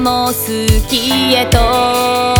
も好きへと